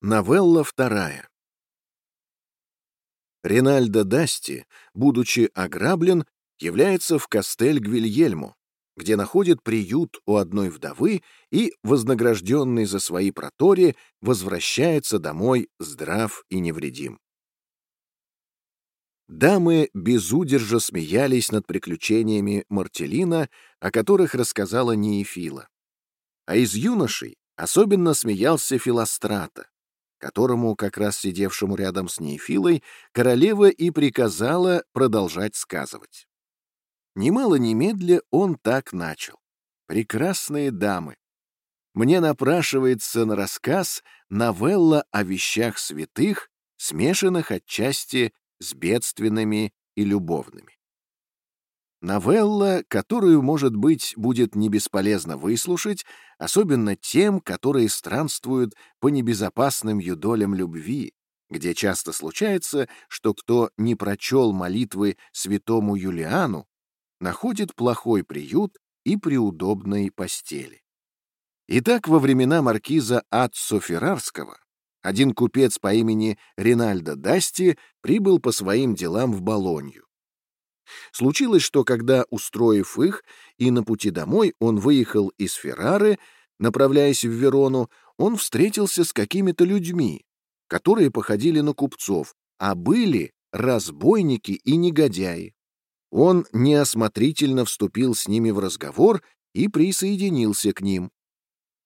Новелла вторая. Ринальдо Дасти, будучи ограблен, является в Кастель-Гвильельмо, где находит приют у одной вдовы и, вознагражденный за свои протори, возвращается домой здрав и невредим. Дамы безудержа смеялись над приключениями Мартелина, о которых рассказала Неефила. А из юношей особенно смеялся Филострата, которому, как раз сидевшему рядом с Нейфилой, королева и приказала продолжать сказывать. Немало немедля он так начал. «Прекрасные дамы! Мне напрашивается на рассказ новелла о вещах святых, смешанных отчасти с бедственными и любовными. Новелла, которую, может быть, будет не бесполезно выслушать, особенно тем, которые странствуют по небезопасным юдолям любви, где часто случается, что кто не прочел молитвы святому Юлиану, находит плохой приют и при удобной постели. Итак, во времена маркиза Аццо Феррарского один купец по имени Ринальдо Дасти прибыл по своим делам в Болонью. Случилось, что когда, устроив их, и на пути домой он выехал из Феррары, направляясь в Верону, он встретился с какими-то людьми, которые походили на купцов, а были разбойники и негодяи. Он неосмотрительно вступил с ними в разговор и присоединился к ним.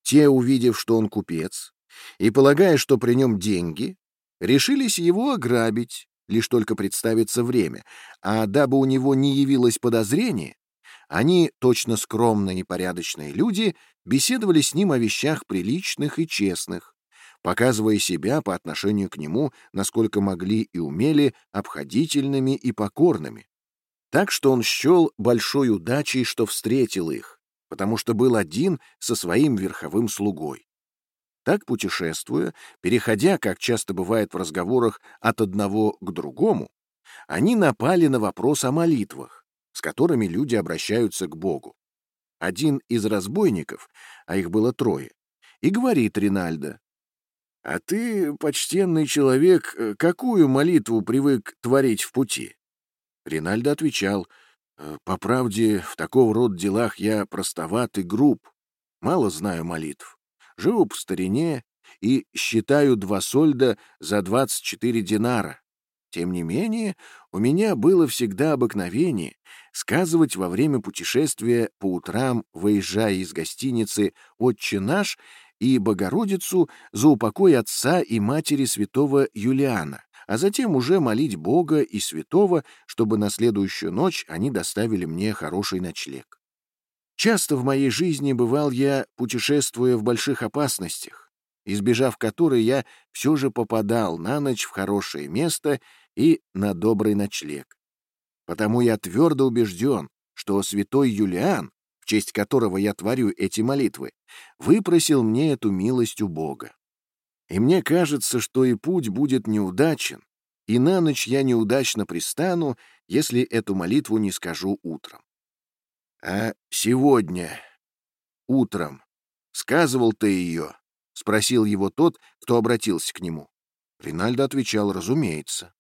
Те, увидев, что он купец, и полагая, что при нем деньги, решились его ограбить, лишь только представится время, а дабы у него не явилось подозрение, они, точно скромные и порядочные люди, беседовали с ним о вещах приличных и честных, показывая себя по отношению к нему, насколько могли и умели, обходительными и покорными. Так что он счел большой удачей, что встретил их, потому что был один со своим верховым слугой. Так, путешествуя, переходя, как часто бывает в разговорах, от одного к другому, они напали на вопрос о молитвах, с которыми люди обращаются к Богу. Один из разбойников, а их было трое, и говорит Ринальдо, «А ты, почтенный человек, э, какую молитву привык творить в пути?» Ринальдо отвечал, «Э, «По правде, в такого рода делах я простоват и груб, мало знаю молитв живу по старине и считаю два сольда за двадцать четыре динара. Тем не менее, у меня было всегда обыкновение сказывать во время путешествия по утрам, выезжая из гостиницы «Отче наш» и Богородицу за упокой отца и матери святого Юлиана, а затем уже молить Бога и святого, чтобы на следующую ночь они доставили мне хороший ночлег. Часто в моей жизни бывал я, путешествуя в больших опасностях, избежав которой я все же попадал на ночь в хорошее место и на добрый ночлег. Потому я твердо убежден, что святой Юлиан, в честь которого я творю эти молитвы, выпросил мне эту милость у Бога. И мне кажется, что и путь будет неудачен, и на ночь я неудачно пристану, если эту молитву не скажу утром. «А сегодня, утром, сказывал ты ее?» — спросил его тот, кто обратился к нему. Ринальдо отвечал, разумеется.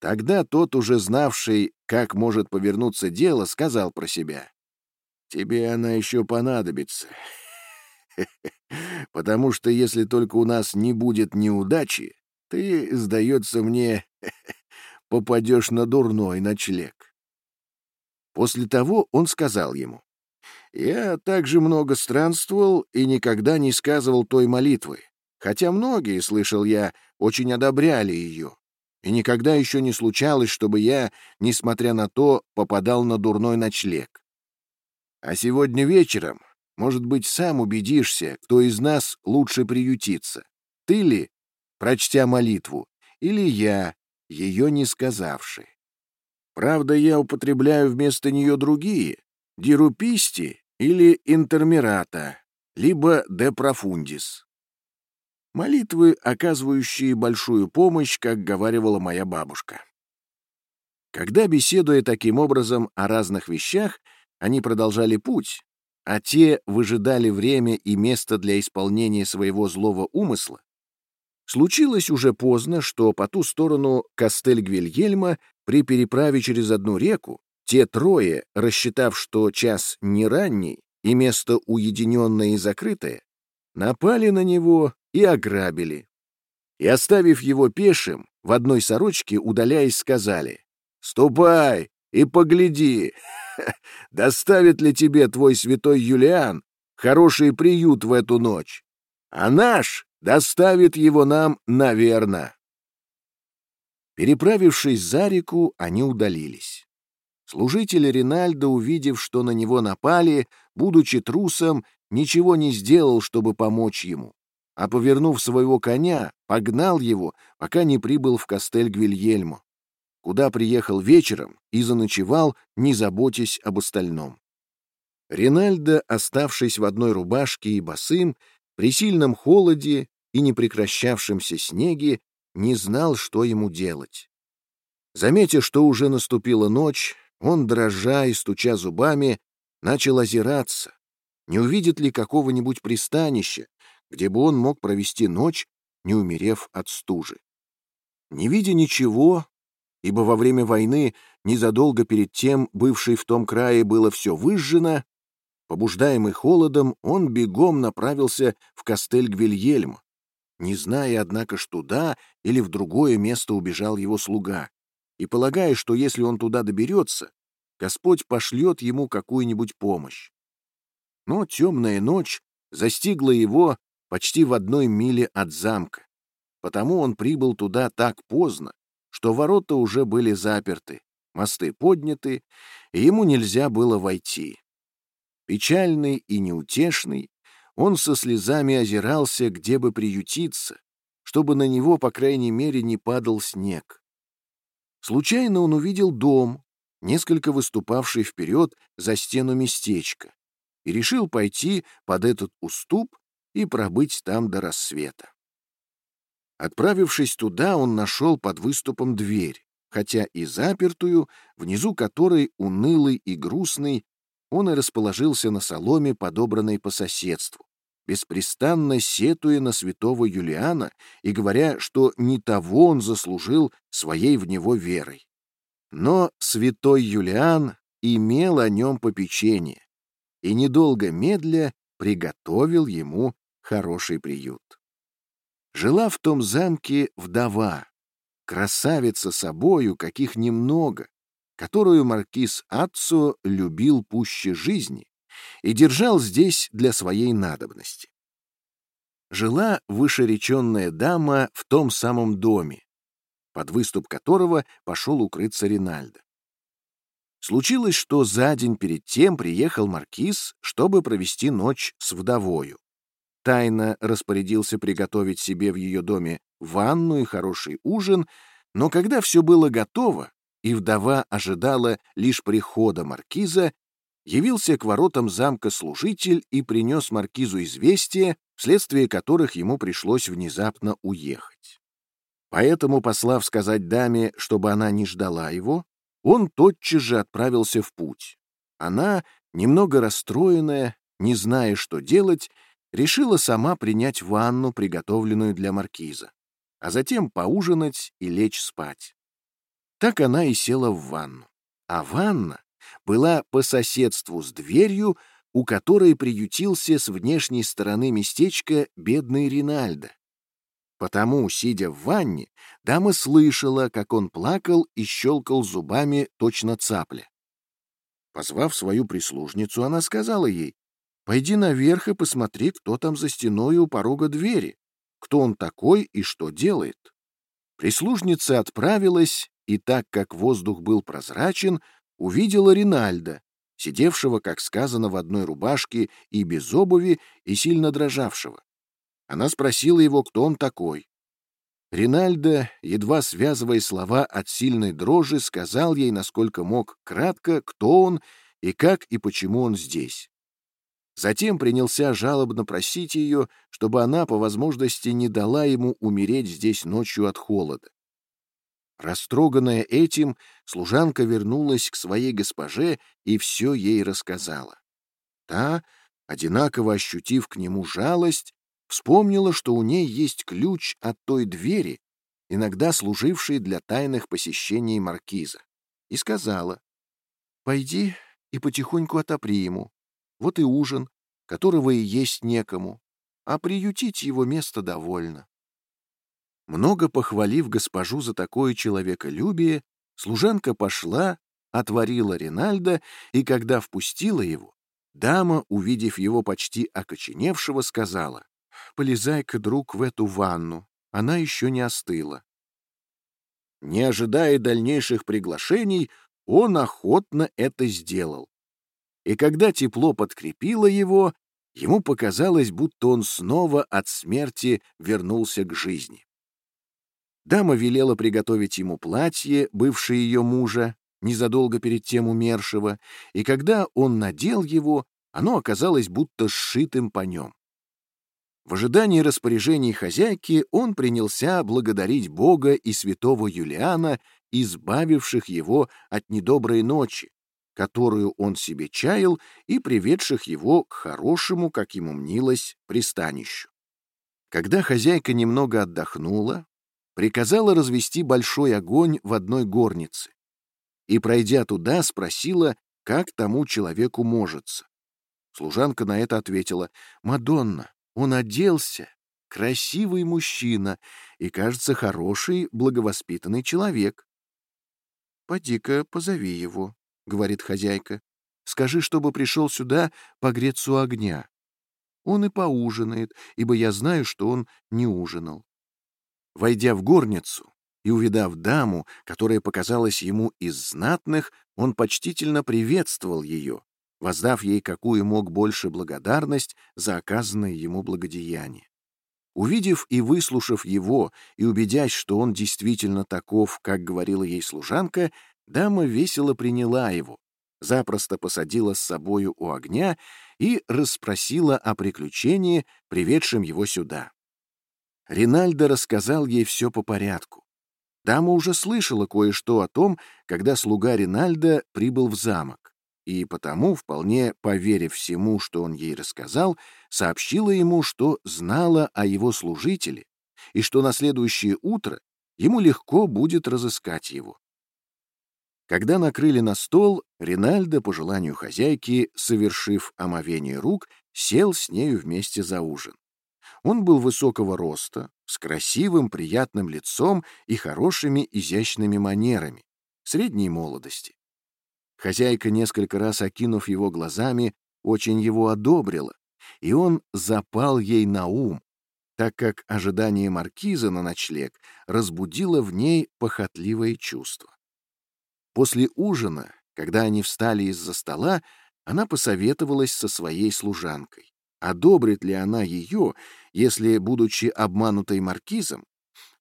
Тогда тот, уже знавший, как может повернуться дело, сказал про себя. «Тебе она еще понадобится. Потому что если только у нас не будет неудачи, ты, сдается мне, попадешь на дурной ночлег. После того он сказал ему, «Я также много странствовал и никогда не сказывал той молитвы, хотя многие, слышал я, очень одобряли ее, и никогда еще не случалось, чтобы я, несмотря на то, попадал на дурной ночлег. А сегодня вечером, может быть, сам убедишься, кто из нас лучше приютится, ты ли, прочтя молитву, или я, ее не сказавший. Правда, я употребляю вместо нее другие — дируписти или интермирата, либо де профундис. Молитвы, оказывающие большую помощь, как говаривала моя бабушка. Когда, беседуя таким образом о разных вещах, они продолжали путь, а те выжидали время и место для исполнения своего злого умысла, Случилось уже поздно, что по ту сторону Кастель-Гвильельма при переправе через одну реку те трое, рассчитав, что час не ранний и место уединенное и закрытое, напали на него и ограбили. И, оставив его пешим, в одной сорочке, удаляясь, сказали «Ступай и погляди, доставит ли тебе твой святой Юлиан хороший приют в эту ночь, а наш доставит его нам, наверно». Переправившись за реку, они удалились. Служитель Ринальдо, увидев, что на него напали, будучи трусом, ничего не сделал, чтобы помочь ему, а, повернув своего коня, погнал его, пока не прибыл в Кастель-Гвильельмо, куда приехал вечером и заночевал, не заботясь об остальном. Ринальдо, оставшись в одной рубашке и босым, при сильном холоде и непрекращавшемся снеге, не знал, что ему делать. Заметив, что уже наступила ночь, он, дрожа и стуча зубами, начал озираться, не увидит ли какого-нибудь пристанища, где бы он мог провести ночь, не умерев от стужи. Не видя ничего, ибо во время войны, незадолго перед тем, бывшей в том крае, было все выжжено, побуждаемый холодом, он бегом направился в Кастель-Гвильельм, не зная, однако, что туда или в другое место убежал его слуга, и полагая, что если он туда доберется, Господь пошлет ему какую-нибудь помощь. Но темная ночь застигла его почти в одной миле от замка, потому он прибыл туда так поздно, что ворота уже были заперты, мосты подняты, и ему нельзя было войти. Печальный и неутешный, он со слезами озирался, где бы приютиться, чтобы на него, по крайней мере, не падал снег. Случайно он увидел дом, несколько выступавший вперед за стену местечка, и решил пойти под этот уступ и пробыть там до рассвета. Отправившись туда, он нашел под выступом дверь, хотя и запертую, внизу которой, унылый и грустный, он и расположился на соломе, подобранной по соседству, беспрестанно сетуя на святого Юлиана и говоря, что не того он заслужил своей в него верой. Но святой Юлиан имел о нем попечение и, недолго медля, приготовил ему хороший приют. Жила в том замке вдова, красавица собою, каких немного, которую маркиз Аццо любил пуще жизни и держал здесь для своей надобности. Жила вышереченная дама в том самом доме, под выступ которого пошел укрыться Ринальдо. Случилось, что за день перед тем приехал маркиз, чтобы провести ночь с вдовою. Тайно распорядился приготовить себе в ее доме ванну и хороший ужин, но когда все было готово, и вдова ожидала лишь прихода маркиза, явился к воротам замка служитель и принес маркизу известия, вследствие которых ему пришлось внезапно уехать. Поэтому, послав сказать даме, чтобы она не ждала его, он тотчас же отправился в путь. Она, немного расстроенная, не зная, что делать, решила сама принять ванну, приготовленную для маркиза, а затем поужинать и лечь спать. Так она и села в ванну. А ванна была по соседству с дверью, у которой приютился с внешней стороны местечка бедный Ринальдо. Потому, сидя в ванне, дама слышала, как он плакал и щелкал зубами точно цапля. Позвав свою прислужницу, она сказала ей, «Пойди наверх и посмотри, кто там за стеной у порога двери, кто он такой и что делает». Прислужница отправилась, и так как воздух был прозрачен, увидела Ринальда, сидевшего, как сказано, в одной рубашке и без обуви, и сильно дрожавшего. Она спросила его, кто он такой. Ринальдо, едва связывая слова от сильной дрожи, сказал ей, насколько мог, кратко, кто он и как и почему он здесь. Затем принялся жалобно просить ее, чтобы она, по возможности, не дала ему умереть здесь ночью от холода. Растроганная этим, служанка вернулась к своей госпоже и все ей рассказала. Та, одинаково ощутив к нему жалость, вспомнила, что у ней есть ключ от той двери, иногда служившей для тайных посещений маркиза, и сказала, «Пойди и потихоньку отопри ему. Вот и ужин, которого и есть некому, а приютить его место довольно». Много похвалив госпожу за такое человеколюбие, служанка пошла, отворила Ринальда, и когда впустила его, дама, увидев его почти окоченевшего, сказала, «Полезай-ка, друг, в эту ванну, она еще не остыла». Не ожидая дальнейших приглашений, он охотно это сделал. И когда тепло подкрепило его, ему показалось, будто он снова от смерти вернулся к жизни. Дама велела приготовить ему платье, бывшее ее мужа, незадолго перед тем умершего, и когда он надел его, оно оказалось будто сшитым по нем. В ожидании распоряжений хозяйки он принялся благодарить Бога и святого Юлиана, избавивших его от недоброй ночи, которую он себе чаял и приведших его к хорошему, как ему мнилось, пристанищу. Когда хозяйка немного отдохнула, приказала развести большой огонь в одной горнице и, пройдя туда, спросила, как тому человеку можется. Служанка на это ответила, «Мадонна, он оделся, красивый мужчина и, кажется, хороший, благовоспитанный человек. «Поди-ка, позови его», — говорит хозяйка. «Скажи, чтобы пришел сюда погреться у огня. Он и поужинает, ибо я знаю, что он не ужинал». Войдя в горницу и увидав даму, которая показалась ему из знатных, он почтительно приветствовал ее воздав ей какую мог больше благодарность за оказанное ему благодеяние. Увидев и выслушав его, и убедясь, что он действительно таков, как говорила ей служанка, дама весело приняла его, запросто посадила с собою у огня и расспросила о приключении, приведшем его сюда. Ринальдо рассказал ей все по порядку. Дама уже слышала кое-что о том, когда слуга Ринальда прибыл в замок и потому, вполне поверив всему, что он ей рассказал, сообщила ему, что знала о его служителе и что на следующее утро ему легко будет разыскать его. Когда накрыли на стол, Ринальдо, по желанию хозяйки, совершив омовение рук, сел с нею вместе за ужин. Он был высокого роста, с красивым, приятным лицом и хорошими изящными манерами, средней молодости. Хозяйка, несколько раз окинув его глазами, очень его одобрила, и он запал ей на ум, так как ожидание маркиза на ночлег разбудило в ней похотливое чувство. После ужина, когда они встали из-за стола, она посоветовалась со своей служанкой. Одобрит ли она ее, если, будучи обманутой маркизом,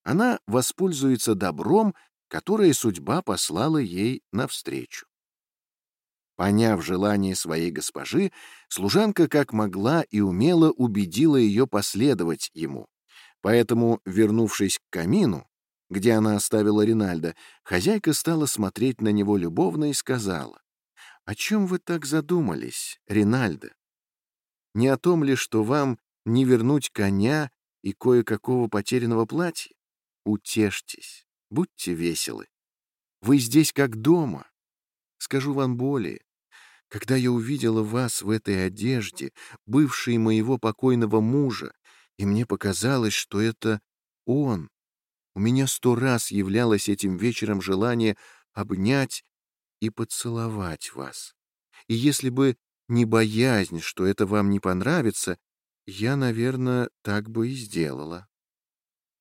она воспользуется добром, которое судьба послала ей навстречу. Поняв желание своей госпожи, служанка как могла и умело убедила ее последовать ему. Поэтому, вернувшись к камину, где она оставила Ринальда, хозяйка стала смотреть на него любовно и сказала, «О чем вы так задумались, Ринальда? Не о том ли, что вам не вернуть коня и кое-какого потерянного платья? Утешьтесь, будьте веселы. Вы здесь как дома. Скажу вам более. Когда я увидела вас в этой одежде, бывшей моего покойного мужа, и мне показалось, что это он, у меня сто раз являлось этим вечером желание обнять и поцеловать вас. И если бы не боязнь, что это вам не понравится, я, наверное, так бы и сделала.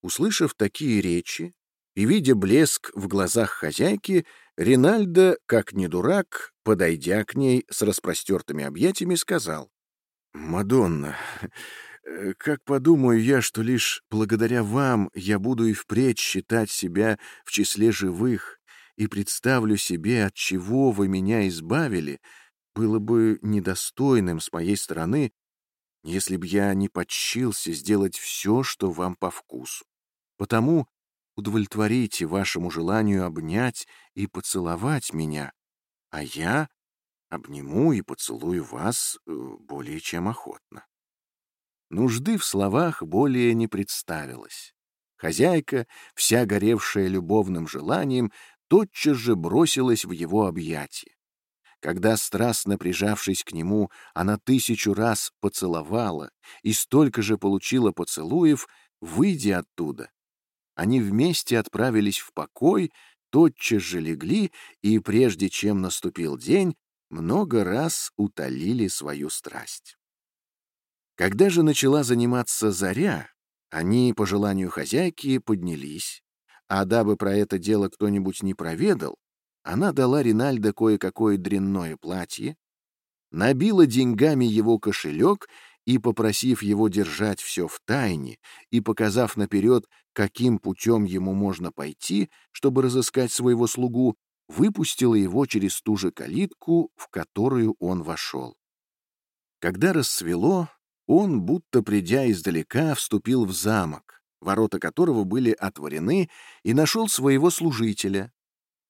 Услышав такие речи и видя блеск в глазах хозяйки, Ринальдо, как не дурак, подойдя к ней с распростертыми объятиями, сказал, «Мадонна, э, как подумаю я, что лишь благодаря вам я буду и впредь считать себя в числе живых и представлю себе, от чего вы меня избавили, было бы недостойным с моей стороны, если б я не подчился сделать все, что вам по вкусу. Потому удовлетворите вашему желанию обнять и поцеловать меня, а я обниму и поцелую вас э, более чем охотно. Нужды в словах более не представилось. Хозяйка, вся горевшая любовным желанием, тотчас же бросилась в его объятия. Когда, страстно прижавшись к нему, она тысячу раз поцеловала и столько же получила поцелуев, выйдя оттуда, они вместе отправились в покой, тотчас же легли и, прежде чем наступил день, много раз утолили свою страсть. Когда же начала заниматься заря, они, по желанию хозяйки, поднялись, а дабы про это дело кто-нибудь не проведал, она дала Ринальдо кое-какое дрянное платье, набила деньгами его кошелек и, попросив его держать все в тайне и показав наперед, каким путем ему можно пойти, чтобы разыскать своего слугу, выпустила его через ту же калитку, в которую он вошел. Когда рассвело, он, будто придя издалека, вступил в замок, ворота которого были отворены, и нашел своего служителя,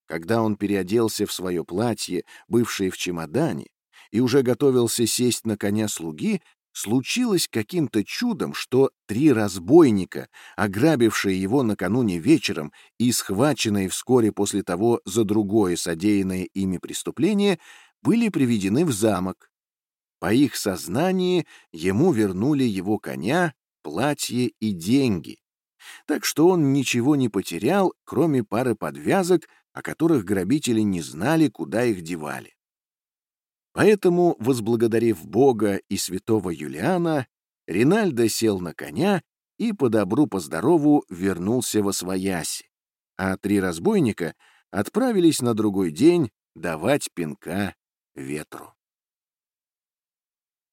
когда он переоделся в свое платье, бывшее в чемодане, и уже готовился сесть на коня слуги, случилось каким-то чудом, что три разбойника, ограбившие его накануне вечером и схваченные вскоре после того за другое содеянное ими преступление, были приведены в замок. По их сознании ему вернули его коня, платье и деньги. Так что он ничего не потерял, кроме пары подвязок, о которых грабители не знали, куда их девали. Поэтому, возблагодарив Бога и святого Юлиана, Ринальдо сел на коня и по добру по здорову вернулся во свояси, а три разбойника отправились на другой день давать пинка ветру.